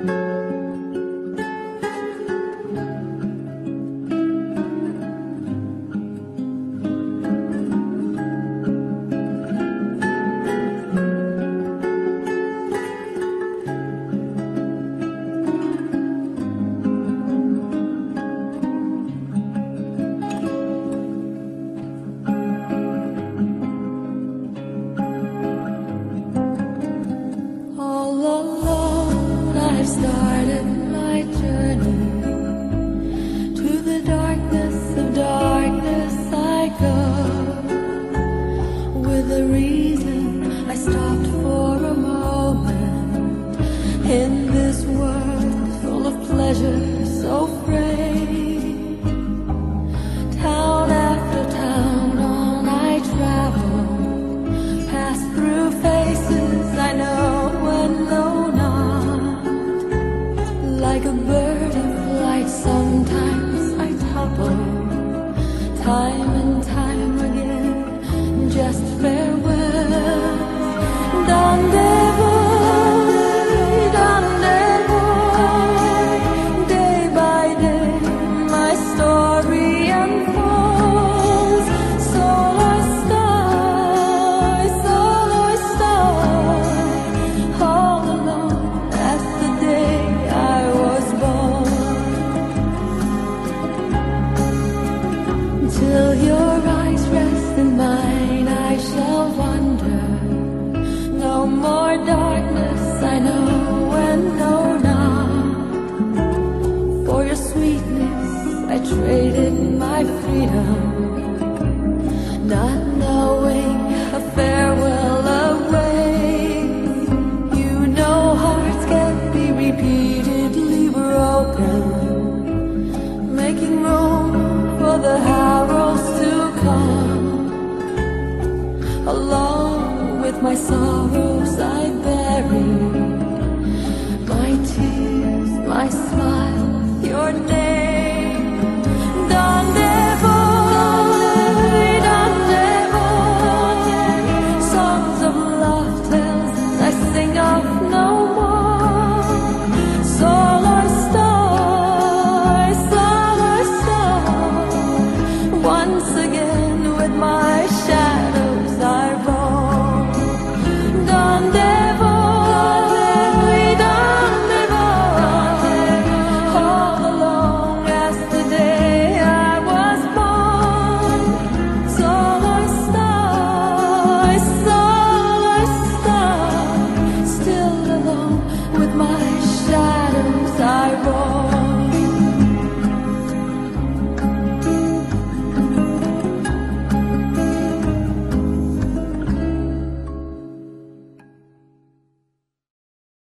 Música started Like a bird in flight, sometimes I topple, time and time again, just I traded my freedom, not knowing a farewell awaits. You know hearts can be repeatedly broken, making room for the harrows to come. Along with my sorrows I bury.